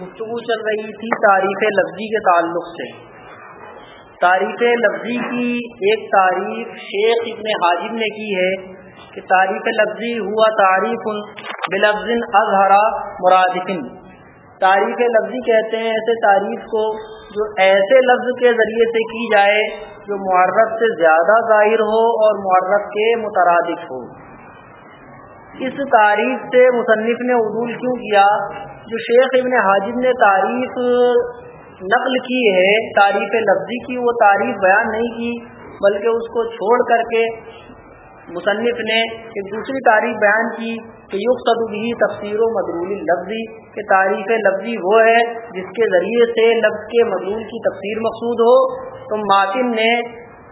گفتگو چل رہی تھی تعریف لفظی کے تعلق سے۔ تعریف لفظی کی ایک تعریف شیخ ابن حاجب نے کی ہے کہ تعریف لفظی ہوا تعریف بلفظ اظہرا مرادفن تعریف لفظی کہتے ہیں ایسے تعریف کو جو ایسے لفظ کے ذریعے سے کی جائے جو معرف سے زیادہ ظاہر ہو اور معرف کے مترادف ہو۔ اس تعریف سے مصنف نے عدول کیوں کیا؟ جو شیخ ابن حاجب نے تعریف نقل کی ہے، تعریف لفظی کی، وہ تعریف بیان نہیں کی، بلکہ اس کو چھوڑ کر کے مصنف نے ایک دوسری تعریف بیان کی کہ یق بھی تفسیر و مدرول لفظی کہ تعریف لفظی وہ ہے جس کے ذریعے سے لفظ کے مدرول کی تفسیر مقصود ہو۔ تو ماتم نے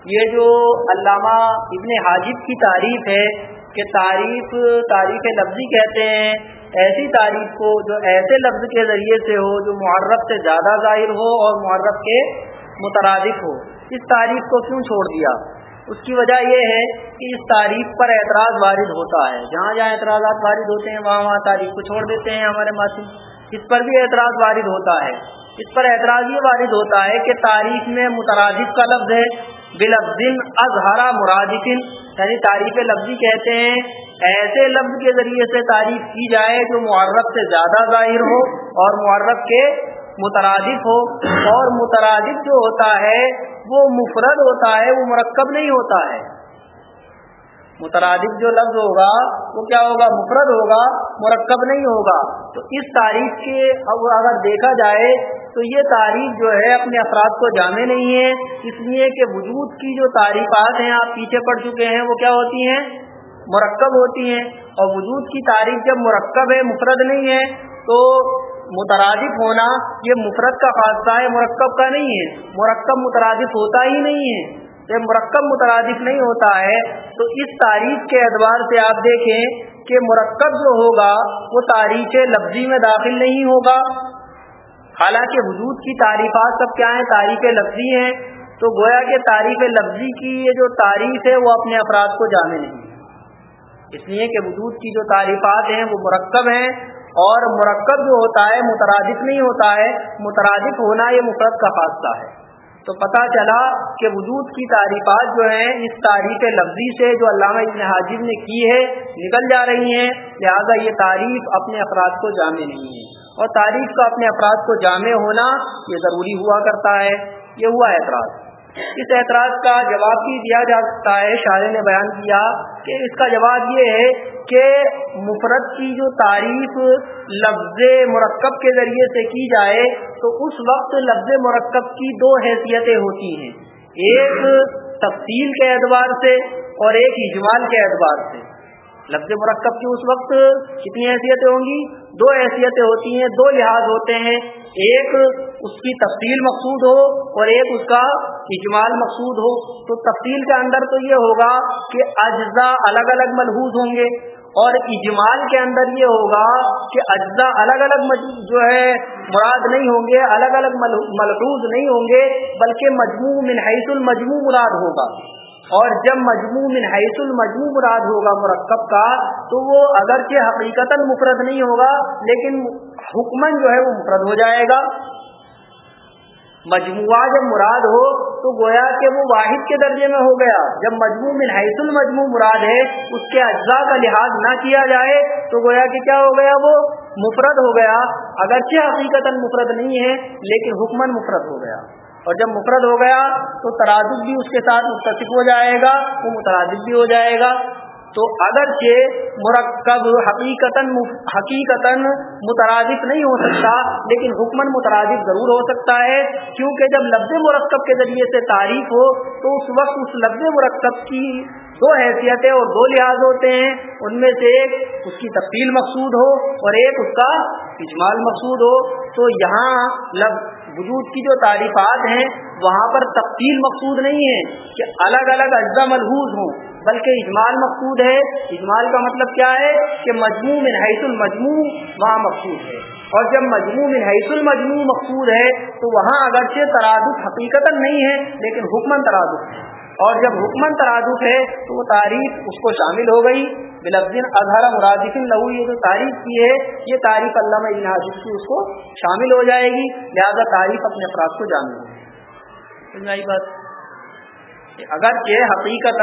یہ جو علامہ ابن حاجب کی تعریف ہے کہ تعریف تعریف لفظی کہتے ہیں، ایسی تعریف کو جو ایسے لفظ کے ذریعے سے ہو جو معرف سے زیادہ ظاہر ہو اور معرف کے مترادف ہو۔ اس تعریف کو کیوں چھوڑ دیا؟ اس کی وجہ یہ ہے کہ اس تعریف پر اعتراض وارد ہوتا ہے۔ جہاں جہاں اعتراضات وارد ہوتے ہیں، وہاں وہاں تعریف کو چھوڑ دیتے ہیں ہمارے ماسی اس پر بھی اعتراض وارد ہوتا ہے۔ اس پر اعتراض یہ وارد ہوتا ہے کہ تعریف میں مترادف کا لفظ ہے۔ بلفظ اظہارا مرادفن یعنی تعریف لفظی کہتے ہیں، ایسے لفظ کے ذریعے سے تعریف کی جائے جو معرف سے زیادہ ظاہر ہو اور معرف کے مترادف ہو۔ اور مترادف جو ہوتا ہے، وہ مفرد ہوتا ہے، وہ مرکب نہیں ہوتا ہے۔ مترادف جو لفظ ہوگا، وہ کیا ہوگا؟ مفرد ہوگا، مرکب نہیں ہوگا۔ تو اس تاریخ کے اگر دیکھا جائے تو یہ تاریخ جو ہے اپنے افراد کو جامع نہیں ہے، اس لیے کہ وجود کی جو تعریفات ہیں، آپ پیچھے پڑ چکے ہیں، وہ کیا ہوتی ہیں؟ مرکب ہوتی ہیں۔ اور وجود کی تاریخ جب مرکب ہے، مفرد نہیں ہے، تو مترادف ہونا یہ مفرد کا خاصہ ہے، مرکب کا نہیں ہے۔ مرکب مترادف ہوتا ہی نہیں ہے۔ جب مرکب مترادف نہیں ہوتا ہے، تو اس تاریخ کے اعتبار سے آپ دیکھیں کہ مرکب جو ہوگا، وہ تاریخ لفظی میں داخل نہیں ہوگا۔ حالانکہ وجود کی تعریفات سب کیا ہیں؟ تاریخ لفظی ہیں۔ تو گویا کہ تاریخ لفظی کی یہ جو تعریف ہے وہ اپنے افراد کو جامع نہیں اس لیے کہ وجود کی جو تعریفات ہیں وہ مرکب ہیں اور مرکب جو ہوتا ہے مترادف نہیں ہوتا ہے۔ مترادف ہونا یہ مفرد کا فاصلہ ہے۔ تو پتہ چلا کہ وجود کی تعریفات جو ہیں اس تاریخ لفظی سے جو علامہ ابن حاجب نے کی ہے، نکل جا رہی ہیں۔ لہذا یہ تعریف اپنے افراد کو جامع نہیں ہے۔ اور تعریف کا اپنے افراد کو جامع ہونا یہ ضروری ہوا کرتا ہے، یہ ہوا اعتراض۔ اس اعتراض کا جواب بھی دیا جا سکتا ہے، شاعر نے بیان کیا کہ اس کا جواب یہ ہے کہ مفرد کی جو تعریف لفظ مرکب کے ذریعے سے کی جائے، تو اس وقت لفظ مرکب کی دو حیثیتیں ہوتی ہیں۔ ایک تفصیل کے اعتبار سے اور ایک اجمال کے اعتبار سے۔ لفظ مرکب کی اس وقت کتنی حیثیتیں ہوں گی؟ دو حیثیتیں ہوتی ہیں، دو لحاظ ہوتے ہیں۔ ایک اس کی تفصیل مقصود ہو اور ایک اس کا اجمال مقصود ہو۔ تو تفصیل کے اندر تو یہ ہوگا کہ اجزاء الگ الگ ملحوظ ہوں گے اور اجمال کے اندر یہ ہوگا کہ اجزاء الگ الگ جو ہے، مراد نہیں ہوں گے، الگ الگ ملحوظ نہیں ہوں گے، بلکہ مجموع من حیث المجموع مراد ہوگا۔ اور جب مجموع من حیث المجموع مراد ہوگا مرکب کا، تو وہ اگرچہ حقیقت مفرد نہیں ہوگا، لیکن حکمن جو ہے وہ مفرد ہو جائے گا۔ مجموعہ جب مراد ہو، تو گویا کہ وہ واحد کے درجے میں ہو گیا۔ جب مجموع من حیث المجموع مراد ہے، اس کے اجزاء کا لحاظ نہ کیا جائے، تو گویا کہ کیا ہو گیا؟ وہ مفرد ہو گیا۔ اگرچہ حقیقت مفرد نہیں ہے، لیکن حکمن مفرد ہو گیا۔ اور جب مفرد ہو گیا تو ترادف بھی اس کے ساتھ متصف ہو جائے گا، وہ مترادف بھی ہو جائے گا۔ تو اگرچہ مرکب حقیقت حقیقت مترادف نہیں ہو سکتا، لیکن حکمن مترادف ضرور ہو سکتا ہے، کیونکہ جب لفظ مرکب کے ذریعے سے تعریف ہو، تو اس وقت اس لفظ مرکب کی دو حیثیتیں اور دو لحاظ ہوتے ہیں۔ ان میں سے ایک اس کی تفصیل مقصود ہو اور ایک اس کا اجمال مقصود ہو۔ تو یہاں وجود کی جو تعریفات ہیں، وہاں پر تفصیل مقصود نہیں ہے کہ الگ الگ اجزا ملحوظ ہوں، بلکہ اجمال مقصود ہے۔ اجمال کا مطلب کیا ہے؟ کہ مجموع من حیث المجموع وہاں مقصود ہے۔ اور جب مجموع من حیث المجموع مقصود ہے، تو وہاں اگرچہ ترادف حقیقت نہیں ہے، لیکن حکمن ترادف ہے۔ اور جب حکمن ترادف ہے تو وہ تعریف اس کو شامل ہو گئی۔ بلفظ اظہر مرادف لہو، یہ جو تعریف کی ہے، یہ تعریف علامہ ابن حاجب کی اس کو شامل ہو جائے گی۔ لہذا تعریف اپنے افراد کو جامع ہوگی بات؟ اگرچہ حقیقت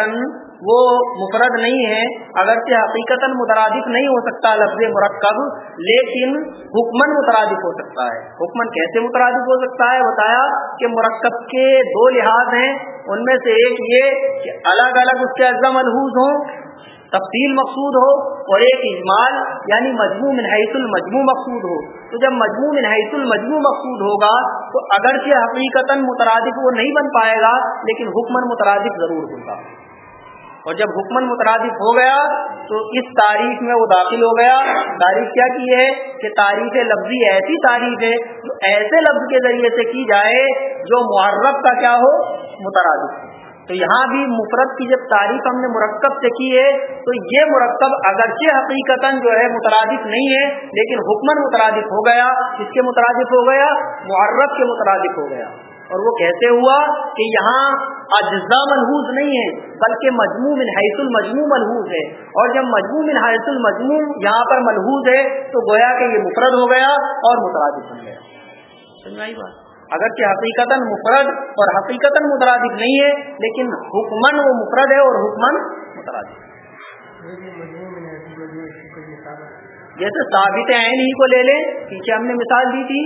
وہ مفرد نہیں ہے، اگرچہ حقیقت مترادف نہیں ہو سکتا لفظ مرکب، لیکن حکمن مترادف ہو سکتا ہے۔ حکمن کیسے مترادف ہو سکتا ہے؟ بتایا کہ مرکب کے دو لحاظ ہیں۔ ان میں سے ایک یہ کہ الگ الگ اس کے اجزا ملحوظ ہوں، تفصیل مقصود ہو، اور ایک اجمال یعنی مجموع منحص المجموع مقصود ہو۔ تو جب مجموع منحص المجموع مقصود ہوگا، تو اگرچہ حقیقتاً مترادف وہ نہیں بن پائے گا، لیکن حکمن مترادف ضرور ہوگا۔ اور جب حکمن مترادف ہو گیا تو اس تاریخ میں وہ داخل ہو گیا۔ تاریخ کیا کی ہے کہ تاریخ لفظی ایسی تاریخ ہے جو ایسے لفظ کے ذریعے سے کی جائے جو معرب کا کیا ہو؟ مترادف تو یہاں بھی مفرد کی جب تعریف ہم نے مرکب سے کی ہے تو یہ مرکب اگرچہ حقیقت جو ہے مترادف نہیں ہے، لیکن حکمن مترادف ہو گیا۔ کس کے مترادف ہو گیا؟ معرب کے مترادف ہو گیا۔ اور وہ کیسے ہوا کہ یہاں اجزا ملحوظ نہیں ہے بلکہ مجموع من حیث المجموع ملحوظ ہے۔ اور جب مجموع من حیث المجموع یہاں پر ملحوظ ہے، تو گویا کہ یہ مفرد ہو گیا اور مترادف بن گیا۔ سمجھائی بات؟ اگرچہ حقیقت مفرد اور حقیقت مترادف نہیں ہے، لیکن حکمن وہ مفرد ہے اور حکمن مترادف۔ جیسے ثابت عین ہی کو لے لیں، پیچھے ہم نے مثال دی تھی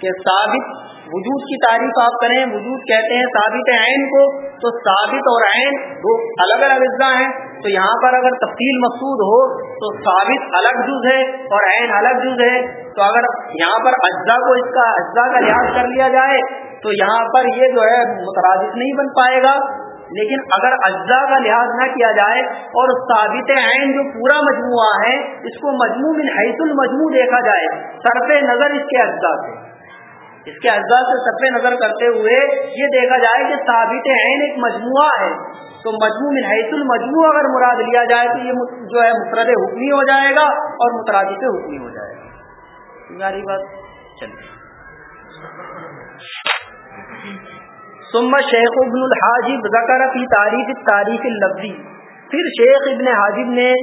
کہ ثابت وجود کی تعریف آپ کریں، وجود کہتے ہیں ثابت عین کو، تو ثابت اور عین دو الگ الگ اجزاء ہیں۔ تو یہاں پر اگر تفصیل مقصود ہو، تو ثابت الگ جز ہے اور عین الگ جز ہے۔ تو اگر یہاں پر اجزاء کو اس کا، اجزاء کا لحاظ کر لیا جائے، تو یہاں پر یہ جو ہے مترادف نہیں بن پائے گا۔ لیکن اگر اجزاء کا لحاظ نہ کیا جائے اور ثابت عین جو پورا مجموعہ ہے، اس کو مجموع من حیث المجموع دیکھا جائے، صرف نظر اس کے اجزاء سے۔ اس کے اجزاء سے صرف نظر کرتے ہوئے یہ دیکھا جائے کہ ثابت عین ایک مجموعہ ہے۔ تو مجموع من حیث المجموع اگر مراد لیا جائے تو یہ جو ہے مفرد حکمی ہو جائے گا اور مترادف حکمی ہو جائے گا۔ بات۔ چلیے ثم شیخ ابن الحاجب ذکر فی تاریخ تاریخ اللفظی۔ پھر شیخ ابن حاجب نے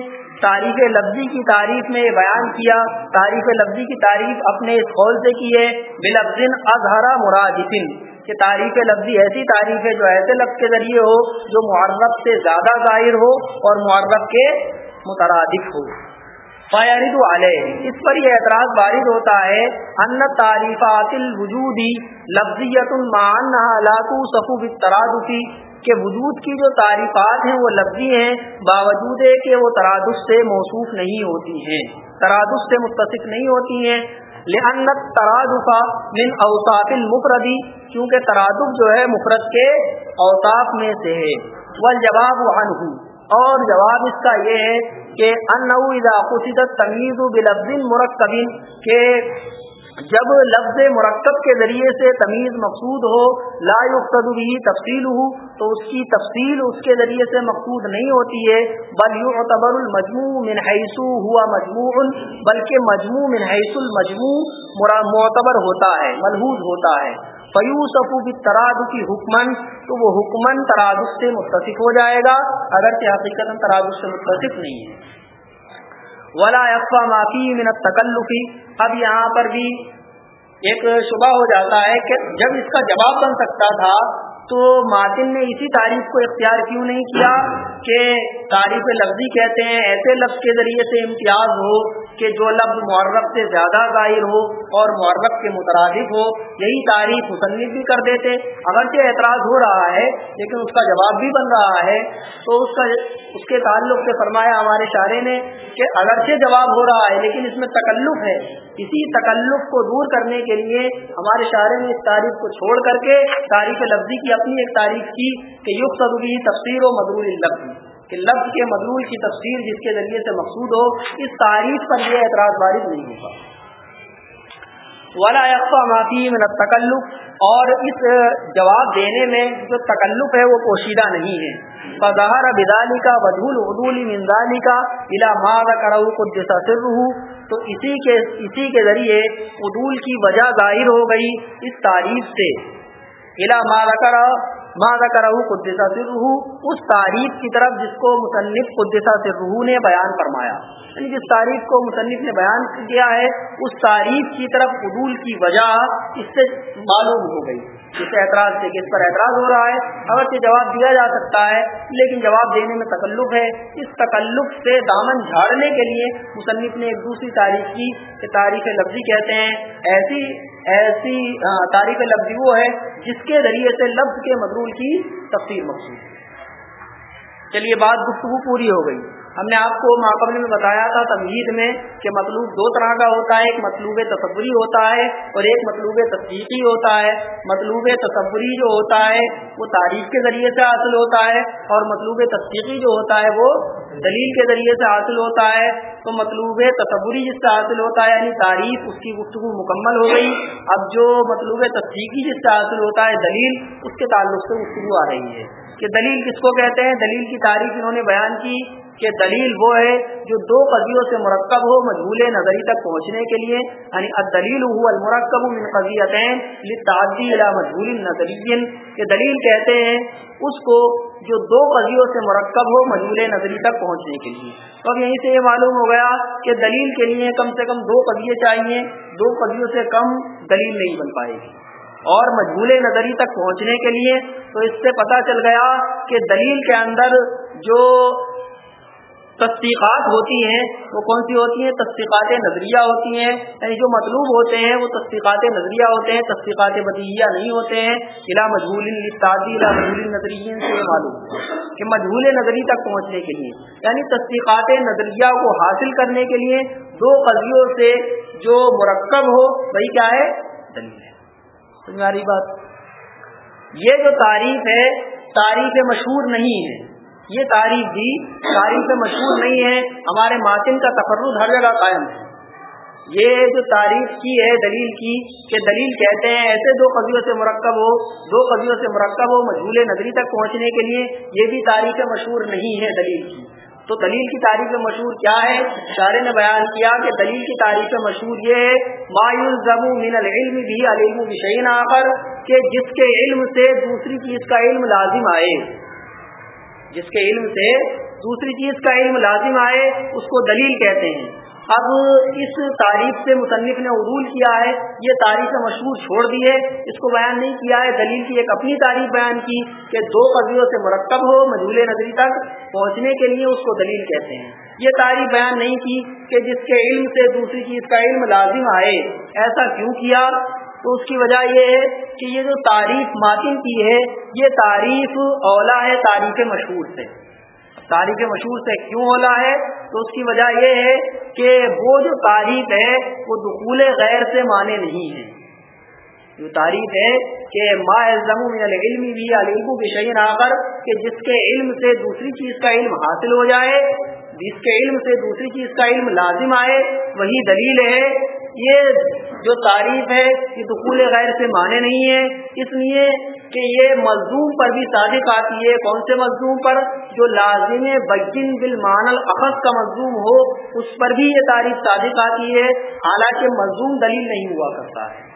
تاریخ لفظی کی تعریف میں بیان کیا، تاریخ لفظی کی تعریف اپنے اس قول سے کی ہے بلفظ اظہرا مرادفن، کہ تعریف لفظی ایسی تعریف ہے جو ایسے لفظ کے ذریعے ہو، جو معرب سے زیادہ ظاہر ہو اور معرب کے مترادف ہو۔ فیارد علیہ اس پر یہ اعتراض وارد ہوتا ہے ان تعریفات الوجودی لفظیت المان لاکو صفو بالترادفی کہ وجود کی جو تعریفات ہیں وہ لفظی ہیں، باوجود ہے کہ وہ ترادف سے موصوف نہیں ہوتی ہیں۔ ترادف سے متصف نہیں ہوتی ہیں۔ لہنت ترادفہ من اوصاف المفردی کیونکہ ترادف جو ہے مفرد کے اوصاف میں سے ہے۔ والجواب عنہ، اور جواب اس کا یہ ہے کہ ان اذا قصدت تمیز بلفظ مرکب، کہ جب لفظ مرکب کے ذریعے سے تمیز مقصود ہو، لا يقصد بھی تفصیل ہو تو اس کی تفصیل اس کے ذریعے سے مقصود نہیں ہوتی ہے، بل يعتبر المجموع من حیث ہوا مجموع، بلکہ مجموع من حیث المجموع معتبر ہوتا ہے، ملحوظ ہوتا ہے۔ فیوسف بھی تراد کی حکمن تو وہ حکمن ترادف سے متصف ہو جائے گا اگر کہ حقیقت ترادف سے متصف نہیں ہے۔ ولا افا معافی من تکلفی اب یہاں پر بھی ایک شبہ ہو جاتا ہے کہ جب اس کا جواب بن سکتا تھا تو ماتن نے اسی تعریف کو اختیار کیوں نہیں کیا کہ تعریف لفظی کہتے ہیں، ایسے لفظ کے ذریعے سے امتیاز ہو کہ جو لفظ معرب سے زیادہ ظاہر ہو اور معرب کے مترادف ہو، یہی تعریف مصنف بھی کر دیتے۔ اگرچہ اعتراض ہو رہا ہے، لیکن اس کا جواب بھی بن رہا ہے۔ تو اس کا، اس کے تعلق سے فرمایا ہمارے شاعرے نے کہ اگرچہ جواب ہو رہا ہے، لیکن اس میں تکلف ہے۔ اسی تکلف کو دور کرنے کے لیے ہمارے شاعرے نے اس تعریف کو چھوڑ کر کے تاریخ لفظی کی اپنی ایک تعریف کی کہ یوگ سدوی تفسیر و مدرول لفظ کہ لفظ کے مدرول کی تفسیر جس کے ذریعے سے مقصود ہو، اس تعریف پر یہ اعتراض وارد نہیں ہوگا ولا معافی من تکلف اور اس جواب دینے میں جو تکلف ہے وہ پوشیدہ نہیں ہے۔ فظہر بدالی کا بدول عدول منزانی کا الا ماض کرو کو جیسا سر تو اسی کے اسی کے ذریعے عدول کی وجہ ظاہر ہو گئی اس تعریف سے۔ الا ماض کرا ماں کرو قدسہ سے اس تعریف کی طرف جس کو مصنف قدسہ سے روح نے بیان فرمایا۔ یعنی جس تعریف کو مصنف نے بیان کیا ہے، اس تعریف کی طرف قبول کی وجہ اس سے معلوم ہو گئی۔ اس اعتراض سے کہ اس پر اعتراض ہو رہا ہے اگر سے جواب دیا جا سکتا ہے، لیکن جواب دینے میں تکلف ہے۔ اس تکلف سے دامن جھاڑنے کے لیے مصنف نے ایک دوسری تاریخ کی، کہ تاریخ لفظی کہتے ہیں، ایسی ایسی تاریخ لفظی وہ ہے جس کے ذریعے سے لفظ کے مضرول کی تفصیل مقصود چلیے، بات گفتگو پوری ہو گئی۔ ہم نے آپ کو ماقبل میں بتایا تھا تمہید میں کہ مطلوب دو طرح کا ہوتا ہے، ایک مطلوب تصوری ہوتا ہے اور ایک مطلوب تصدیقی ہوتا ہے۔ مطلوب تصوری جو ہوتا ہے، وہ تاریخ کے ذریعے سے حاصل ہوتا ہے اور مطلوب تصدیقی جو ہوتا ہے، وہ دلیل کے ذریعے سے حاصل ہوتا ہے۔ تو مطلوب تصوری جس سے حاصل ہوتا ہے یعنی تعریف، اس کی گفتگو مکمل ہو گئی۔ اب جو مطلوب تصدیقی جس سے حاصل ہوتا ہے دلیل، اس کے تعلق سے گفتگو آ رہی ہے۔ کہ دلیل کس کو کہتے ہیں؟ دلیل کی تعریف انہوں نے بیان کی کہ دلیل وہ ہے جو دو قضیوں سے مرکب ہو مجبول نظری تک پہنچنے کے لیے یعنی دلیل ہو المرکب من قضیتین لتعدی الى مجبول نظری۔ کہ دلیل کہتے ہیں اس کو جو دو قضیوں سے مرکب ہو مجبول نظری تک پہنچنے کے لیے۔ تو اب یہیں سے یہ معلوم ہو گیا کہ دلیل کے لیے کم سے کم دو قضیے چاہیے۔ دو قضیوں سے کم دلیل نہیں بن پائے گی۔ اور مجبول نظری تک پہنچنے کے لیے تو اس سے پتہ چل گیا کہ دلیل کے اندر جو تصدیقات ہوتی ہیں، وہ کون سی ہوتی ہیں؟ تصدیقات نظریہ ہوتی ہیں۔ یعنی جو مطلوب ہوتے ہیں، وہ تصدیقات نظریہ ہوتے ہیں، تصدیقات بدیہ نہیں ہوتے ہیں۔ الا مجبول الا مجبول نظریہ سے معلوم کہ مجبول نظری تک پہنچنے کے لیے یعنی تصدیقات نظریہ کو حاصل کرنے کے لیے دو قضیوں سے جو مرکب ہو، وہی کیا ہے؟ دلیل ہے۔ تمہاری بات۔ یہ جو تعریف ہے، تعریف مشہور نہیں ہے۔ یہ تعریف بھی تاریخ مشہور نہیں ہے۔ ہمارے ماتن کا تفرد ہر جگہ قائم ہے۔ یہ جو تعریف کی ہے دلیل کی، کہ دلیل کہتے ہیں ایسے دو قبیوں سے مرکب ہو، دو قبیوں سے مرکب ہو مجھول نظری تک پہنچنے کے لیے، یہ بھی تاریخ مشہور نہیں ہے دلیل کی۔ تو دلیل کی تاریخ مشہور کیا ہے؟ شارے نے بیان کیا کہ دلیل کی تاریخ مشہور یہ ہے مایوس من العلم بھی علم بشین آخر، کہ جس کے علم سے دوسری چیز کا علم لازم آئے۔ جس کے علم سے دوسری چیز کا علم لازم آئے، اس کو دلیل کہتے ہیں۔ اب اس تاریخ سے مصنف نے عروج کیا ہے، یہ تاریخ مشہور چھوڑ دی ہے، اس کو بیان نہیں کیا ہے، دلیل کی ایک اپنی تاریخ بیان کی کہ دو قضیوں سے مرکب ہو مجھول نظری تک پہنچنے کے لیے اس کو دلیل کہتے ہیں۔ یہ تاریخ بیان نہیں کی کہ جس کے علم سے دوسری چیز کا علم لازم آئے۔ ایسا کیوں کیا؟ تو اس کی وجہ یہ ہے کہ یہ جو تعریف ماتن کی ہے، یہ تعریف اولا ہے تاریخ مشہور سے۔ تاریخ مشہور سے کیوں اولا ہے؟ تو اس کی وجہ یہ ہے کہ وہ جو تعریف ہے، وہ دخول غیر سے مانے نہیں ہے۔ جو تعریف ہے کہ ما علم علم بھی علم بشین آخر، کہ جس کے علم سے دوسری چیز کا علم حاصل ہو جائے، جس کے علم سے دوسری چیز کا علم لازم آئے، وہی دلیل ہے۔ یہ جو تعریف ہے، یہ دخول غیر سے مانے نہیں ہے۔ اس لیے کہ یہ مزدوم پر بھی صادق آتی ہے۔ کون سے مزدوم پر؟ جو لازم بگن بالمان الخص کا مزدوم ہو، اس پر بھی یہ تعریف صادق آتی ہے۔ حالانکہ مزدوم دلیل نہیں ہوا کرتا ہے۔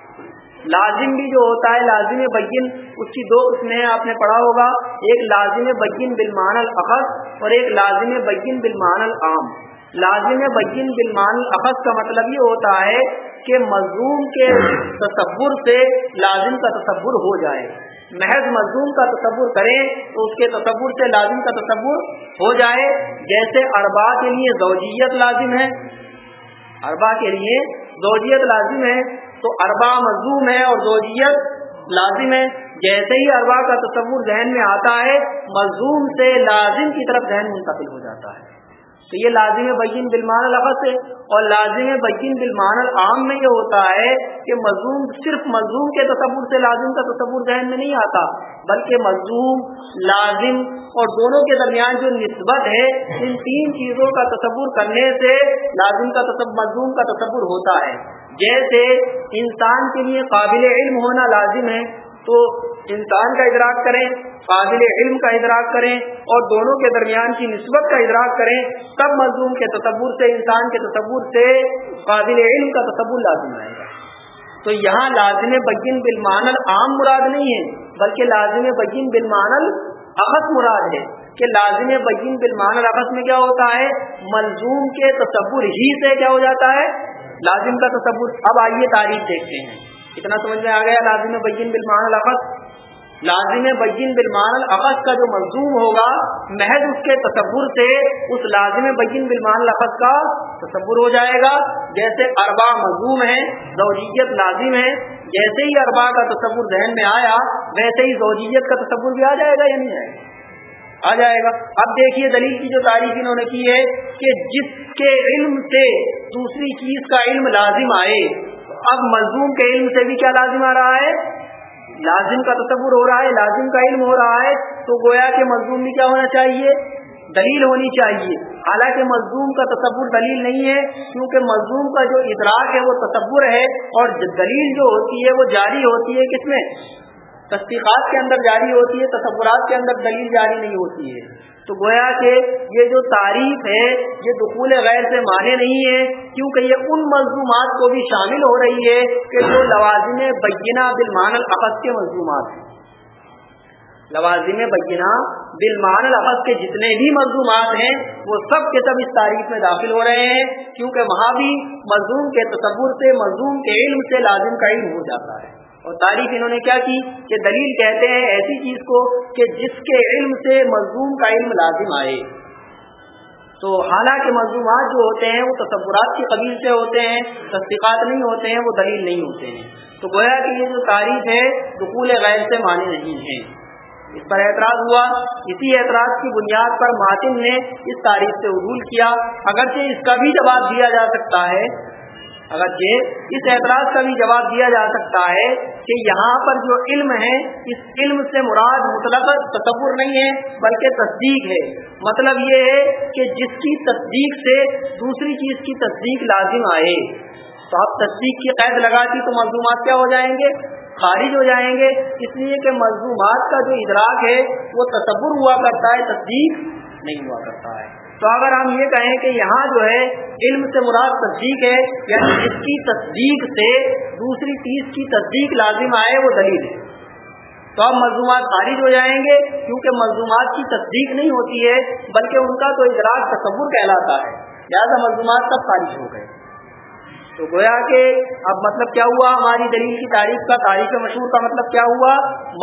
لازم بھی جو ہوتا ہے، لازم بگن اس کی دو قسمیں آپ نے پڑھا ہوگا۔ ایک لازم بگن بالمان الخص اور ایک لازم بگن بالمان العام۔ لازم بگن بالمان الخص کا مطلب یہ ہوتا ہے کہ مظلوم کے تصور سے لازم کا تصور ہو جائے۔ محض مظلوم کا تصور کریں تو اس کے تصور سے لازم کا تصور ہو جائے۔ جیسے اربا کے لیے زوجیت لازم ہے اربا کے لیے زوجیت لازم ہے تو اربا مظلوم ہے اور زوجیت لازم ہے۔ جیسے ہی اربا کا تصور ذہن میں آتا ہے، مظلوم سے لازم کی طرف ذہن منتقل ہو جاتا ہے۔ تو یہ لازم بگین بالمان لفظ ہے اور لازم بگین بالمان العام میں یہ ہوتا ہے کہ مظلوم صرف مظلوم کے تصور سے لازم کا تصور ذہن میں نہیں آتا، بلکہ مظلوم، لازم اور دونوں کے درمیان جو نسبت ہے، ان تین چیزوں کا تصور کرنے سے لازم کا تصور، مظلوم کا تصور ہوتا ہے۔ جیسے انسان کے لیے قابل علم ہونا لازم ہے تو انسان کا ادراک کریں، قابل علم کا ادراک کریں اور دونوں کے درمیان کی نسبت کا ادراک کریں، تب مظلوم کے تصور سے، انسان کے تصور سے قابل علم کا تصور لازم آئے گا۔ تو یہاں لازم بگن بالمانل عام مراد نہیں ہے، بلکہ لازم بگن بالمانل اخذ مراد ہے کہ لازم بگن بالمانل اخذ میں کیا ہوتا ہے؟ ملزوم کے تصور ہی سے کیا ہو جاتا ہے؟ لازم کا تصور اب آئیے تاریخ دیکھتے ہیں۔ کتنا سمجھ میں آ گیا، لازم بگن بالمانل اخذ لازم بگن بالمان العقص کا جو ملزوم ہوگا، محض اس کے تصور سے اس لازم بگن بالمان العقص کا تصور ہو جائے گا۔ جیسے اربا ملزوم ہے زوجیت لازم ہے، جیسے ہی اربا کا تصور ذہن میں آیا، ویسے ہی زوجیت کا تصور بھی آ جائے گا یا نہیں آئے گا؟ آ جائے گا۔ اب دیکھیے دلیل کی جو تعریف انہوں نے کی ہے کہ جس کے علم سے دوسری چیز کا علم لازم آئے اب ملزوم کے علم سے بھی کیا لازم آ رہا ہے؟ لازم کا تصور ہو رہا ہے، لازم کا علم ہو رہا ہے، تو گویا کہ مزدوم بھی کیا ہونا چاہیے؟ دلیل ہونی چاہیے۔ حالانکہ مزدوم کا تصور دلیل نہیں ہے، کیونکہ مزدوم کا جو ادراک ہے وہ تصور ہے اور دلیل جو ہوتی ہے وہ جاری ہوتی ہے کس میں؟ تصدیقات کے اندر جاری ہوتی ہے، تصورات کے اندر دلیل جاری نہیں ہوتی ہے۔ تو گویا کہ یہ جو تعریف ہے، یہ دخول غیر سے مانے نہیں ہے، کیونکہ یہ ان ملزومات کو بھی شامل ہو رہی ہے کہ جو لوازم بینہ بالمان الفظ کے ملزومات ہیں۔ لوازم بینہ بالمان الفظ کے جتنے بھی ملزومات ہیں، وہ سب کے سب اس تعریف میں داخل ہو رہے ہیں، کیونکہ وہاں بھی مزوم کے تصور سے مزوم کے علم سے لازم کا علم ہو جاتا ہے۔ اور تاریخ انہوں نے کیا کی کہ دلیل کہتے ہیں ایسی چیز کو کہ جس کے علم سے مضموم کا علم لازم آئے۔ تو حالانکہ مضمومات جو ہوتے ہیں وہ تصورات کی قبیل سے ہوتے ہیں، تصدیقات نہیں ہوتے ہیں، وہ دلیل نہیں ہوتے ہیں۔ تو گویا کہ یہ جو تاریخ ہے دخول غیر سے مانے نہیں ہے۔ اس پر اعتراض ہوا، اسی اعتراض کی بنیاد پر ماتن نے اس تاریخ سے عبول کیا۔ اگرچہ اس کا بھی جواب دیا جا سکتا ہے اگرچہ اس اعتراض کا بھی جواب دیا جا سکتا ہے کہ یہاں پر جو علم ہے، اس علم سے مراد مطلب تصور نہیں ہے، بلکہ تصدیق ہے۔ مطلب یہ ہے کہ جس کی تصدیق سے دوسری چیز کی تصدیق لازم آئے۔ تو آپ تصدیق کی قید لگا دی تو مضمومات کیا ہو جائیں گے؟ خارج ہو جائیں گے۔ اس لیے کہ مضمومات کا جو ادراک ہے، وہ تصور ہوا کرتا ہے، تصدیق نہیں ہوا کرتا ہے۔ تو اگر ہم یہ کہیں کہ یہاں جو ہے علم سے مراد تصدیق ہے یعنی اس کی تصدیق سے دوسری چیز کی تصدیق لازم آئے، وہ دلیل ہے۔ تو اب مضمومات خارج ہو جائیں گے، کیونکہ ملزومات کی تصدیق نہیں ہوتی ہے، بلکہ ان کا تو ادراک تصور کہلاتا ہے۔ لہٰذا ملزومات سب خارج ہو گئے۔ تو گویا کہ اب مطلب کیا ہوا؟ ہماری دلیل کی تاریخ کا تاریخ مشہور کا مطلب کیا ہوا؟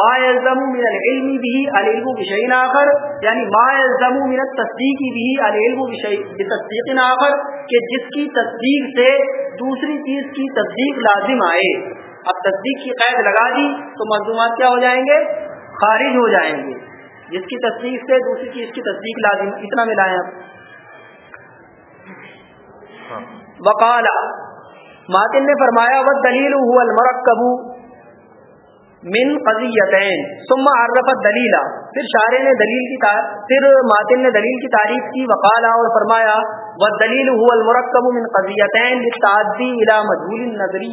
ما الزم من العلم بھی العلم بشعین آخر یعنی ما الزم من تصدیق بھی العلم بتصدیق آخر کہ جس کی تصدیق سے دوسری چیز کی تصدیق لازم آئے۔ اب تصدیق کی قید لگا دی تو مضمومات کیا ہو جائیں گے؟ خارج ہو جائیں گے۔ جس کی تصدیق سے دوسری چیز کی تصدیق لازم اتنا ملائیں اب وقالا ماتن نے فرمایا وہ دلیل المرکب من قضیتین ثم عرفت دلیلا پھر شاعر نے دلیل کی تار... پھر ماتن نے دلیل کی تعریف کی وقالا اور فرمایا وہ دلیل المرکب من قضیتین للتعدی الى مجهول نظری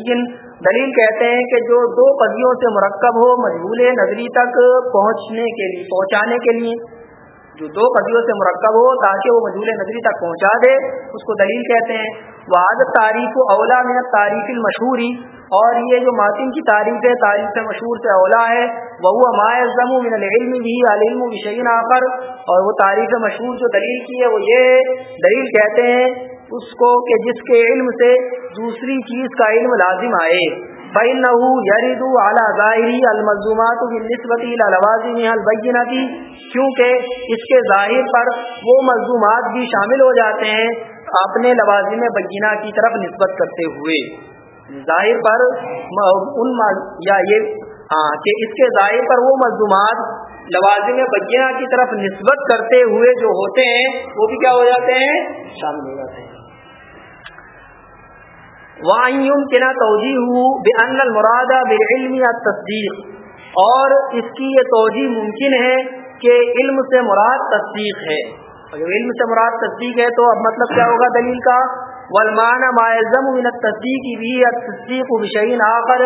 دلیل کہتے ہیں کہ جو دو قضیوں سے مرکب ہو مجهول نظری تک پہنچنے کے لیے، پہنچانے کے لیے جو دو قدیوں سے مرکب ہو تاکہ وہ مجھول نظری تک پہنچا دے، اس کو دلیل کہتے ہیں واد تاریخ و اولا میں تاریخ المشہوری اور یہ جو ماتم کی تعریف ہے، تاریخ مشہور سے اولا ہے وہ ماضم من العلم بھی علم و آخر، اور وہ تاریخ مشہور جو دلیل کی ہے، وہ یہ دلیل کہتے ہیں اس کو کہ جس کے علم سے دوسری چیز کا علم لازم آئے۔ بینه يرد على ظاهری الملزومات بالنسبه الى لوازم البینہ کیونکہ اس کے ظاہر پر وہ ملزومات بھی شامل ہو جاتے ہیں اپنے لوازم بینہ کی طرف نسبت کرتے ہوئے۔ ظاہر پر ان یا یہ ہاں کہ اس کے ظاہر پر وہ ملزومات لوازم بینہ کی طرف نسبت کرتے ہوئے جو ہوتے ہیں وہ بھی کیا ہو جاتے ہیں؟ شامل ہو جاتے ہیں۔ وائم کنا توجہ بے ان المرادہ بے علم یا تصدیق اور اس کی یہ توجہ ممکن ہے کہ علم سے مراد تصدیق ہے۔ اگر علم سے مراد تصدیق ہے تو اب مطلب کیا ہوگا دلیل کا؟ ولمان معذم من تصدیق بھی تصدیق بشعین آخر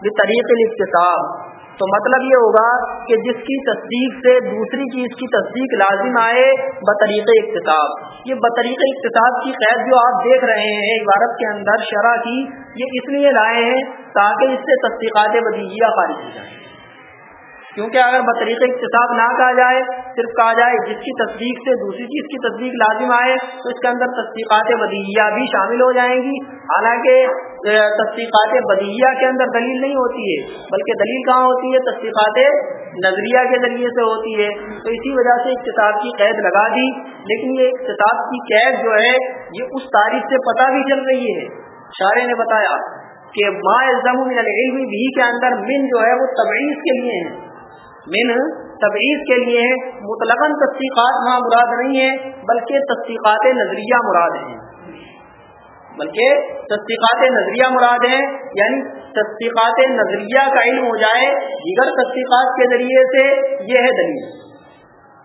بطریق الاقتصاب تو مطلب یہ ہوگا کہ جس کی تصدیق سے دوسری چیز کی تصدیق لازم آئے بطریق اقتصاب یہ بطریق اقتصاب کی قید جو آپ دیکھ رہے ہیں عبارت کے اندر شرح کی، یہ اس لیے لائے ہیں تاکہ اس سے تصدیقات بدیجیہ خارج ہو جائیں۔ کیونکہ اگر بطریق اقتصاب نہ کہا جائے، صرف کہا جائے جس کی تصدیق سے دوسری چیز کی تصدیق لازم آئے، تو اس کے اندر تصدیقات بدیہ بھی شامل ہو جائیں گی۔ حالانکہ تصدیقات بدیہ کے اندر دلیل نہیں ہوتی ہے، بلکہ دلیل کہاں ہوتی ہے؟ تصدیقات نظریہ کے ذریعے سے ہوتی ہے۔ تو اسی وجہ سے اقتصاد کی قید لگا دی۔ لیکن یہ اقتصاد کی قید جو ہے، یہ اس تاریخ سے پتہ بھی چل رہی ہے۔ شارے نے بتایا کہ ما من العلم بھی کے اندر، من جو ہے، وہ تبعیض کے لیے ہیں۔ من تبعیض کے لیے مطلق تصدیقات وہاں مراد نہیں ہے بلکہ تصدیقات نظریہ مراد ہیں۔ بلکہ تصدیقات نظریہ مراد ہیں یعنی تصدیقات نظریہ کا علم ہو جائے دیگر تصدیقات کے ذریعے سے یہ ہے دلیل۔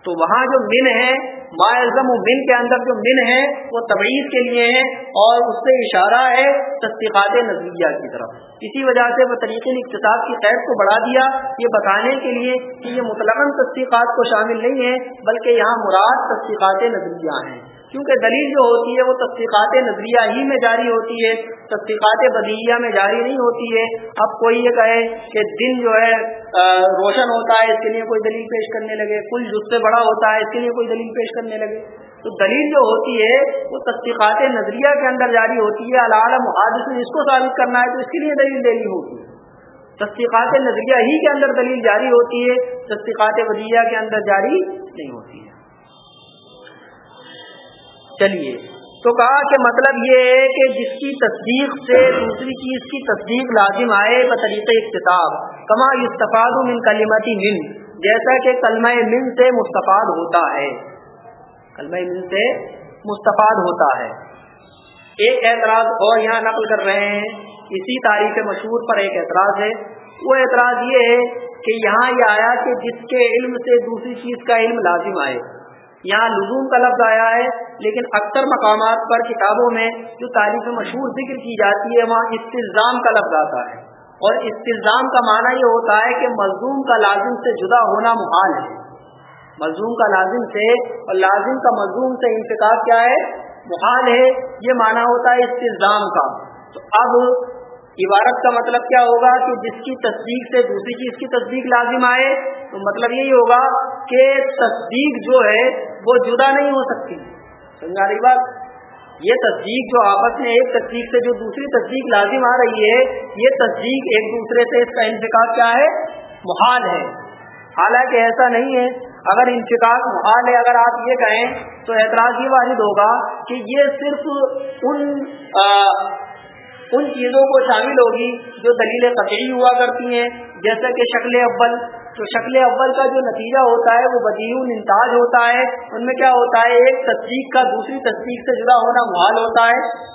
تو وہاں جو من ہے معذم و من کے اندر جو من ہے، وہ تبعیض کے لیے ہے اور اس سے اشارہ ہے تصدیقات نظریہ کی طرف۔ اسی وجہ سے وہ طریقے اقتصاد کی قید کو بڑھا دیا۔ یہ بتانے کے لیے کہ یہ مطلق تصدیقات کو شامل نہیں ہے، بلکہ یہاں مراد تصدیقات نظریہ ہیں۔ کیونکہ دلیل جو ہوتی ہے وہ تصدیقات نظریہ ہی میں جاری ہوتی ہے، تصدیقات بدیہ میں جاری نہیں ہوتی ہے۔ اب کوئی یہ کہے کہ دن جو ہے روشن ہوتا ہے، اس کے لیے کوئی دلیل پیش کرنے لگے۔ کل جس سے بڑا ہوتا ہے، اس کے لیے کوئی دلیل پیش کرنے لگے۔ تو دلیل جو ہوتی ہے، وہ تصدیقات نظریہ کے اندر جاری ہوتی ہے۔ العالم محادث نے اس کو ثابت کرنا ہے، تو اس کے لیے دلیل دینی ہوتی ہے۔ تصدیقات نظریہ ہی کے اندر دلیل جاری ہوتی ہے، تصدیقات بدیہ کے اندر جاری نہیں ہوتی ہے۔ چلیے۔ تو کہا کہ مطلب یہ ہے کہ جس کی تصدیق سے دوسری چیز کی تصدیق لازم آئے بطریق اقتصاب کما استفاد من کلیمتی من، جیسا کہ کلمہ من سے مستفاد ہوتا ہے۔ کلمہ من سے مستفاد ہوتا ہے۔ ایک اعتراض اور یہاں نقل کر رہے ہیں۔ اسی تاریخ مشہور پر ایک اعتراض ہے۔ وہ اعتراض یہ ہے کہ یہاں یہ آیا کہ جس کے علم سے دوسری چیز کا علم لازم آئے۔ یہاں لزوم کا لفظ آیا ہے، لیکن اکثر مقامات پر کتابوں میں جو تاریخ مشہور ذکر کی جاتی ہے، وہاں استظام کا لفظ آتا ہے۔ اور استظام کا معنی یہ ہوتا ہے کہ مظلوم کا لازم سے جدا ہونا محال ہے۔ مظلوم کا لازم سے اور لازم کا مظلوم سے انتخاب کیا ہے، محال ہے، یہ معنی ہوتا ہے استظام کا۔ تو اب عبارت کا مطلب کیا ہوگا کہ جس کی تصدیق سے دوسری چیز کی تصدیق لازم آئے، تو مطلب یہی ہوگا کہ تصدیق جو ہے وہ جدا نہیں ہو سکتی۔ سمجھا رہی بات؟ یہ تصدیق جو آپس میں ایک تصدیق سے جو دوسری تصدیق لازم آ رہی ہے، یہ تصدیق ایک دوسرے سے اس کا انتخاب کیا ہے؟ محال ہے۔ حالانکہ ایسا نہیں ہے۔ اگر انتقال محال ہے، اگر آپ یہ کہیں، تو اعتراض یہ واحد ہوگا کہ یہ صرف ان ان چیزوں کو شامل ہوگی جو دلیل قطعی ہوا کرتی ہیں، جیسا کہ شکل اول۔ تو شکل اول کا جو نتیجہ ہوتا ہے، وہ بدیون انتاج ہوتا ہے۔ ان میں کیا ہوتا ہے؟ ایک تصدیق کا، دوسری تصدیق سے جدا ہونا محال ہوتا ہے۔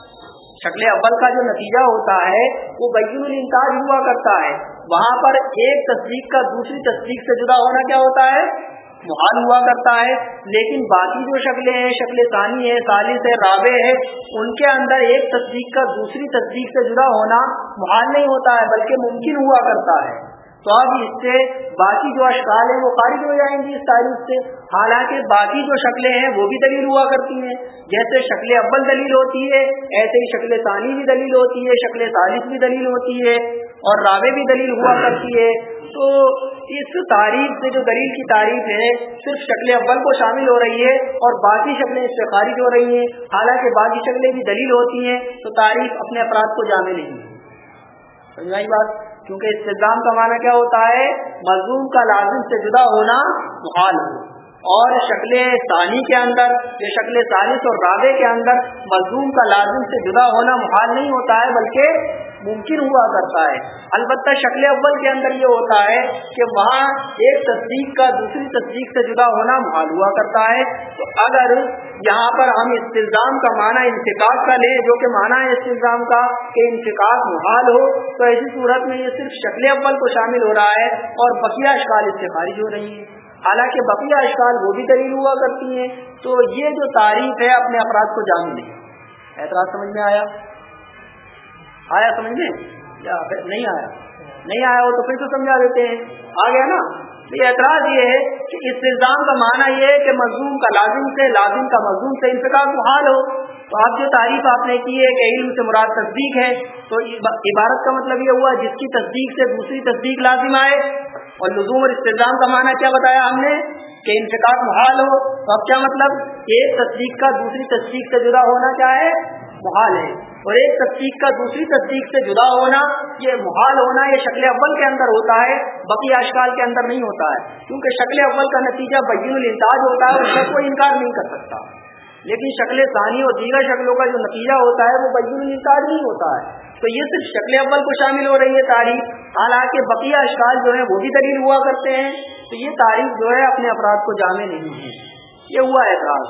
شکل اول کا جو نتیجہ ہوتا ہے، وہ بدیون الانتاج ہوا کرتا ہے۔ وہاں پر ایک تصدیق کا، دوسری تصدیق سے جدا ہونا کیا ہوتا ہے؟ محال ہوا کرتا ہے، لیکن باقی جو شکلیں ہیں، شکل ثانی ہے ثالث ہے رابع ہے ان کے اندر ایک تصدیق کا دوسری تصدیق سے جڑا ہونا محال نہیں ہوتا ہے، بلکہ ممکن ہوا کرتا ہے۔ تو اب اس سے باقی جو اشکال ہیں وہ خارج ہو جائیں گی اس تاریخ سے۔ حالانکہ باقی جو شکلیں ہیں وہ بھی دلیل ہوا کرتی ہیں۔ جیسے شکل اول دلیل ہوتی ہے، ایسے ہی شکل ثانی بھی دلیل ہوتی ہے، شکل ثالث بھی دلیل ہوتی ہے اور رابع بھی دلیل ہوا کرتی ہے۔ تو اس تاریخ سے جو دلیل کی تعریف ہے، صرف شکل اول کو شامل ہو رہی ہے اور باقی شکلیں اس سے خارج ہو رہی ہیں۔ حالانکہ باقی شکلیں بھی دلیل ہوتی ہیں، تو تاریخ اپنے افراد کو جامع نہیں ہے سمجھائی بات؟ کیونکہ استظام کا معنی کیا ہوتا ہے؟ مضمون کا لازم سے جدا ہونا محال ہو اور شکل ثانی کے اندر، یا شکل ثالث اور رابع کے اندر مضمون کا لازم سے جدا ہونا محال نہیں ہوتا ہے، بلکہ ممکن ہوا کرتا ہے۔ البتہ شکل اول کے اندر یہ ہوتا ہے کہ وہاں ایک تصدیق کا دوسری تصدیق سے جدا ہونا محال ہوا کرتا ہے۔ تو اگر یہاں پر ہم استظام کا معنی انتقاب کا لیں، جو کہ معنی ہے استظام کا کہ انتقاب محال ہو، تو ایسی صورت میں یہ صرف شکل اول کو شامل ہو رہا ہے اور بقیہ اشکال اس سے خارج ہو رہی ہیں۔ حالانکہ بقیہ اشکال وہ بھی دلیل ہوا کرتی ہیں۔ تو یہ جو تعریف ہے اپنے افراد کو جان لیں اعتراض سمجھ میں آیا؟ آیا سمجھ میں؟ یا نہیں آیا؟ نہیں آیا ہو تو پھر تو سمجھا دیتے ہیں۔ آ گیا نا؟ یہ اعتراض یہ ہے کہ استظام کا معنی یہ ہے کہ مضمون کا لازم سے، لازم کا مضمون سے انتقال محال ہو۔ تو آپ جو تعریف آپ نے کی ہے کہ علم سے مراد تصدیق ہے، تو عبارت کا مطلب یہ ہوا، جس کی تصدیق سے دوسری تصدیق لازم آئے۔ اور لزوم اور استظام کا معنی کیا بتایا ہم نے کہ انتقال محال ہو تو اب کیا مطلب؟ ایک تصدیق کا دوسری تصدیق سے جدا ہونا کیا ہے؟ محال ہے۔ اور ایک تصدیق کا دوسری تصدیق سے جدا ہونا، یہ محال ہونا یہ شکل اول کے اندر ہوتا ہے بقی اشکال کے اندر نہیں ہوتا ہے۔ کیونکہ شکل اول کا نتیجہ بین الانتاج ہوتا ہے اس کا کوئی انکار نہیں کر سکتا۔ لیکن شکل ثانی اور دیگر شکلوں کا جو نتیجہ ہوتا ہے وہ بین الانتاج نہیں ہوتا ہے۔ تو یہ صرف شکل اول کو شامل ہو رہی ہے تاریخ۔ حالانکہ بقیہ اشکال جو ہے وہ بھی دلیل ہوا کرتے ہیں۔ تو یہ تاریخ جو ہے اپنے افراد کو جامع نہیں ہے۔ یہ ہوا اعتراض۔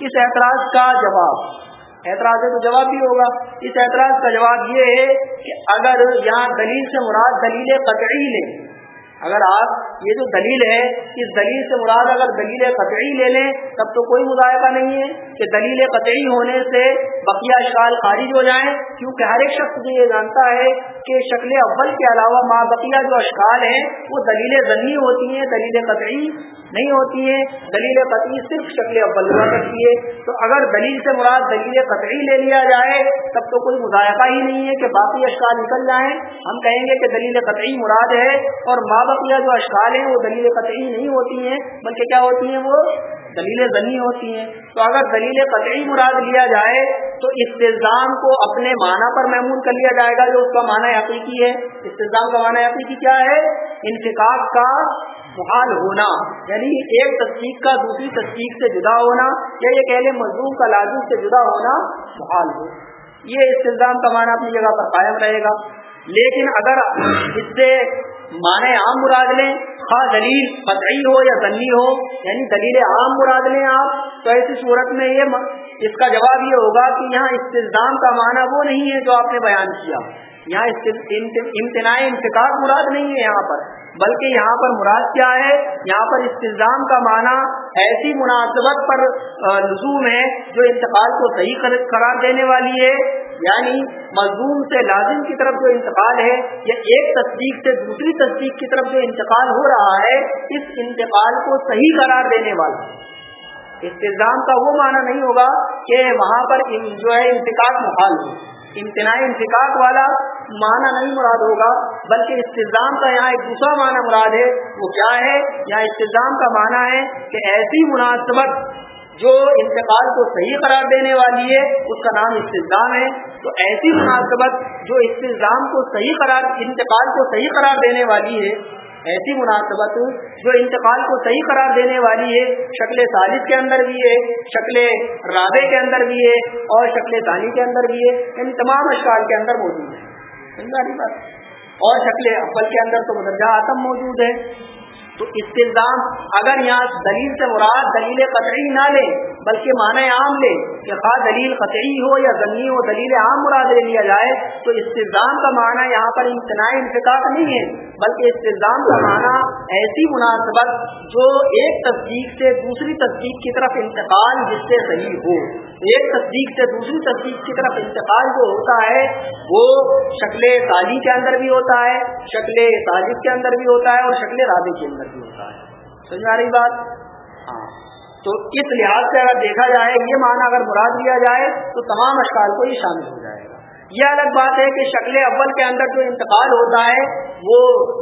اس اعتراض کا جواب۔ اعتراض ہے تو جواب بھی ہوگا۔ اس اعتراض کا جواب یہ ہے کہ اگر یہاں دلیل سے مراد دلیل قطعی لیں اگر آپ، یہ جو دلیل ہے اس دلیل سے مراد اگر دلیل قطعی لے لیں، تب تو کوئی مذائقہ نہیں ہے کہ دلیل قطعی ہونے سے بقیہ اشکال خارج ہو جائیں، کیونکہ ہر ایک شخص یہ جانتا ہے کہ شکل اول کے علاوہ ماں بقیہ جو اشکال ہیں، وہ دلیل ضنی ہوتی ہیں، دلیل قطعی نہیں ہوتی ہے دلیل قطعی صرف شکل اول ہوا کرتی ہے۔ تو اگر دلیل سے مراد دلیل قطعی لے لیا جائے، تب تو کوئی مذائقہ ہی نہیں ہے کہ باقی اشکال نکل جائیں۔ ہم کہیں گے کہ دلیل قطعی مراد ہے اور ماں بقیہ جو اشکال ہیں، وہ دلیل قطعی نہیں ہوتی ہیں، بلکہ کیا ہوتی ہیں وہ؟ دلیل ضنی ہوتی ہیں، تو اگر دلیل قطعی مراد لیا جائے، تو استظام کو اپنے معنی پر محمول کر لیا جائے گا، جو اس کا معنی حقیقی ہے۔ استظام کا معنی حقیقی کیا ہے؟ انتقاب کا محال ہونا یعنی ایک تصدیق کا دوسری تصدیق سے جدا ہونا، یا یہ کہہ لیں مزدور کا لازم سے جدا ہونا محال ہو۔ یہ استظام کا معنی اپنی جگہ پر قائم رہے گا۔ لیکن اگر اس سے معنی عام مراد لیں خواہ دلیل قطعی ہو یا ضنی ہو یعنی دلیل عام مراد لیں آپ، تو ایسی صورت میں یہ اس کا جواب یہ ہوگا کہ یہاں استظام کا معنی وہ نہیں ہے جو آپ نے بیان کیا۔ یہاں امتناع انتقال مراد نہیں ہے یہاں پر، بلکہ یہاں پر مراد کیا ہے؟ یہاں پر استظام کا معنی ایسی مناسبت پر لزوم ہے جو انتقال کو صحیح قرار دینے والی ہے۔ یعنی مضمون سے لازم کی طرف جو انتقال ہے یا ایک تصدیق سے دوسری تصدیق کی طرف جو انتقال ہو رہا ہے، اس انتقال کو صحیح قرار دینے والا استظام کا وہ معنی نہیں ہوگا کہ وہاں پر جو ہے انتقال محال ہو۔ امتناع انتقاق والا معنی نہیں مراد ہوگا، بلکہ استظام کا یہاں ایک دوسرا معنی مراد ہے۔ وہ کیا ہے؟ یہاں استظام کا معنی ہے کہ ایسی مناسبت جو انتقال کو صحیح قرار دینے والی ہے، اس کا نام استظام ہے۔ تو ایسی مناسبت جو استظام کو صحیح قرار، انتقال کو صحیح قرار دینے والی ہے، ایسی مناسبت جو انتقال کو صحیح قرار دینے والی ہے، شکل ثالث کے اندر بھی ہے، شکل رابع کے اندر بھی ہے اور شکل ثانی کے اندر بھی ہے۔ ان تمام اشکال کے اندر موجود ہے۔ اور شکل اول کے اندر تو مدرجہ آتم موجود ہے۔ تو استظام اگر یہاں دلیل سے مراد دلیل قطعی نہ لے، بلکہ معنی عام لے کہ خواہ دلیل قطعی ہو یا ضمی ہو، دلیل عام مراد لے لیا جائے، تو استظام کا معنی یہاں پر امتناع انتقاب نہیں ہے، بلکہ استظام کا معنی ایسی مناسبت جو ایک تصدیق سے دوسری تصدیق کی طرف انتقال جس سے صحیح ہو۔ ایک تصدیق سے دوسری تصدیق کی طرف انتقال جو ہوتا ہے، وہ شکل تعلیم کے اندر بھی ہوتا ہے، شکل تاجب کے اندر بھی ہوتا ہے اور شکل رابع کے اندر بھی ہوتا ہے۔ سمجھ آ رہی بات؟ ہاں۔ تو اس لحاظ سے اگر دیکھا جائے، یہ معنی اگر مراد لیا جائے، تو تمام اشکال کو یہ شامل ہو جائے۔ یہ الگ بات ہے کہ شکل اول کے اندر جو انتقال ہوتا ہے، وہ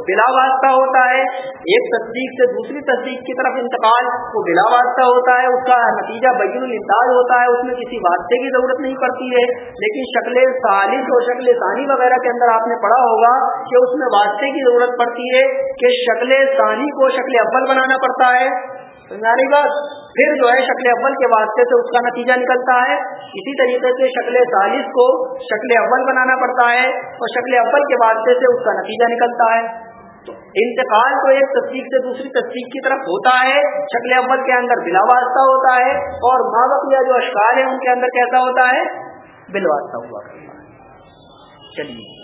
بلا واسطہ ہوتا ہے۔ ایک تصدیق سے دوسری تصدیق کی طرف انتقال وہ بلا واسطہ ہوتا ہے۔ اس کا نتیجہ بین الانتاج ہوتا ہے۔ اس میں کسی واسطے کی ضرورت نہیں پڑتی ہے۔ لیکن شکل سالس اور شکل ثانی وغیرہ کے اندر آپ نے پڑھا ہوگا کہ اس میں واسطے کی ضرورت پڑتی ہے کہ شکل ثانی کو شکل اول بنانا پڑتا ہے۔ سمجھانے بات پھر جو ہے شکل اول کے واسطے سے اس کا نتیجہ نکلتا ہے۔ اسی طریقے سے شکل ثالث کو شکل اول بنانا پڑتا ہے اور شکل اول کے واسطے سے اس کا نتیجہ نکلتا ہے۔ تو انتقال تو ایک تصدیق سے دوسری تصدیق کی طرف ہوتا ہے۔ شکل اول کے اندر بلا واسطہ ہوتا ہے اور ماں یا جو اشکال ہیں ان کے اندر کیسا ہوتا ہے؟ بل واسطہ ہوا کرتا ہے۔ چلیے۔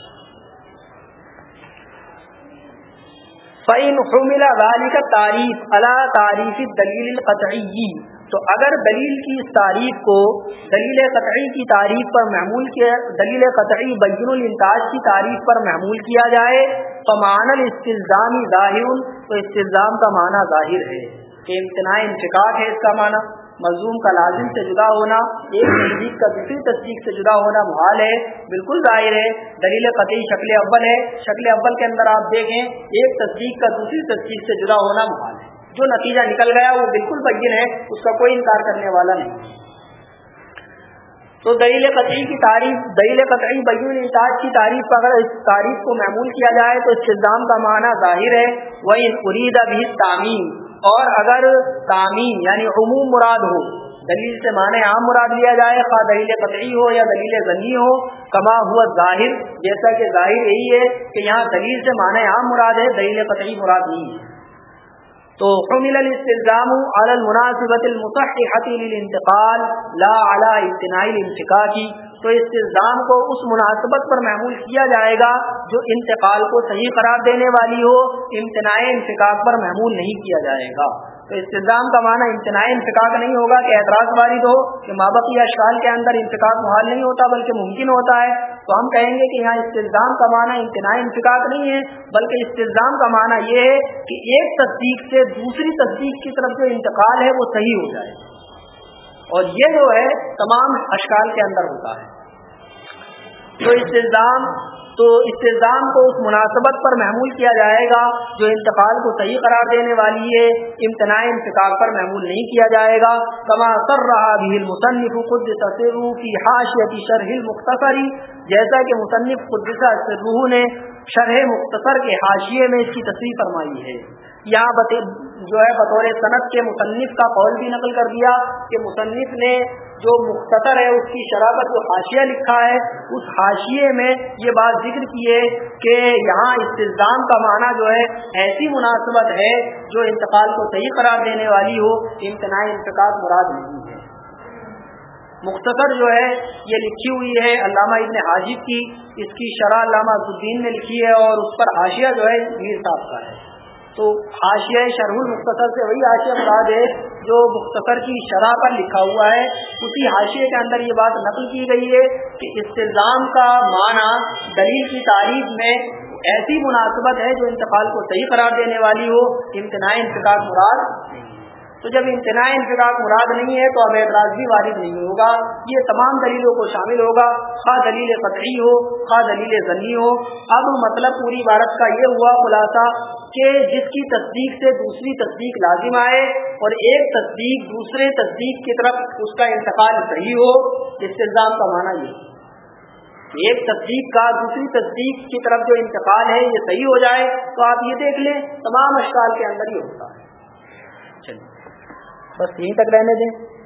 فعین حمل والی کا تعریف اللہ تعریف دلیل قطعی تو اگر دلیل کی اس تعریف کو دلیل قطعی کی تعریف پر محمول کیا دلیل قطعی بین الانتاج کی تعریف پر محمول کیا جائے تو مان الاستظامی ظاہر تو استلزام کا معنی ظاہر ہے کہ امتناع انفقاق ہے اس کا معنی مظلوم کا لازم سے جدا ہونا، ایک تصدیق کا دوسری تصدیق سے جدا ہونا محال ہے، بالکل ظاہر ہے، دلیل قطعی شکل اول ہے، شکل اول کے اندر آپ دیکھیں، ایک تصدیق کا دوسری تصدیق سے جدا ہونا محال ہے۔ جو نتیجہ نکل گیا وہ بالکل بین ہے، اس کا کوئی انکار کرنے والا نہیں۔ تو دلیل قطعی کی تعریف، دلیل قطعی بین انتاج کی تعریف اگر اس تعریف کو معمول کیا جائے تو استظام کا معنی ظاہر ہے وہ ارید ابھی تعمیم اور اگر تعمیم یعنی عموم مراد ہو، دلیل سے معنی عام مراد لیا جائے، خواہ دلیل قطعی ہو یا دلیل غنی ہو، کما ہوا ظاہر، جیسا کہ ظاہر یہی ہے کہ یہاں دلیل سے معنی عام مراد ہے، دلیل قطعی مراد نہیں ہے۔ تو حمل الاستلزام على المناسبت المصححة للانتقال، لا على امتناع الانتقاقی۔ تو استلزام کو اس مناسبت پر محمول کیا جائے گا جو انتقال کو صحیح قرار دینے والی ہو، امتناع انفقاق پر محمول نہیں کیا جائے گا۔ تو استظام کا معنی امتناع انفقاق نہیں ہوگا کہ اعتراض وارد ہو کہ مابقی اشکال کے اندر انفقاق محال نہیں ہوتا بلکہ ممکن ہوتا ہے۔ تو ہم کہیں گے کہ یہاں استظام کا معنی امتناع انفقاق نہیں ہے، بلکہ استظام کا معنی یہ ہے کہ ایک تصدیق سے دوسری تصدیق کی طرف جو انتقال ہے وہ صحیح ہو جائے۔ اور یہ جو ہے تمام اشکال کے اندر ہوتا ہے۔ تو استظام تو استظام کو اس مناسبت پر محمول کیا جائے گا جو انتقال کو صحیح قرار دینے والی ہے، امتناع انتقال پر محمول نہیں کیا جائے گا۔ کما سر رہا بھی المصنف خود تصر کی حاشیتی شرح مختصری جیسا کہ مصنف قدسہ روح نے شرح مختصر کے حاشیے میں اس کی تصویر فرمائی ہے۔ یہاں جو ہے بطور صنعت کے مصنف کا قول بھی نقل کر دیا کہ مصنف نے جو مختصر ہے، اس کی شرابت جو حاشیہ لکھا ہے۔ اس حاشیے میں یہ بات ذکر کی ہے کہ یہاں استظام کا معنی جو ہے، ایسی مناسبت ہے جو انتقال کو صحیح قرار دینے والی ہو، امتناع انتقال مراد نہیں ہے۔ مختصر جو ہے، یہ لکھی ہوئی ہے علامہ ابن حاجب کی، اس کی شرح علامہ الدین نے لکھی ہے اور اس پر حاشیہ جو ہے، میر صاحب کا ہے۔ تو حاشیہ شرح المختصر سے وہی حاشیہ مراد ہے جو مختصر کی شرح پر لکھا ہوا ہے۔ اسی حاشیے کے اندر یہ بات نقل کی گئی ہے کہ استظام کا معنی دلیل کی تعریف میں ایسی مناسبت ہے جو انتقال کو صحیح قرار دینے والی ہو، امتناع انتقال مراد تو جب امتناع انفراد مراد نہیں ہے تو اب اعتراض بھی وارد نہیں ہوگا۔ یہ تمام دلیلوں کو شامل ہوگا۔ خواہ دلیل قطعی ہو، خواہ دلیل ضنی ہو۔ اب مطلب پوری عبارت کا یہ ہوا خلاصہ کہ جس کی تصدیق سے دوسری تصدیق لازم آئے اور ایک تصدیق دوسرے تصدیق کی طرف اس کا انتقال صحیح ہو استظام کا معنی یہ ایک تصدیق کا دوسری تصدیق کی طرف جو انتقال ہے، یہ صحیح ہو جائے تو آپ یہ دیکھ لیں، تمام اشکال کے اندر ہی ہوتا ہے۔ چلیے۔ بس یہیں تک رہنے دیں۔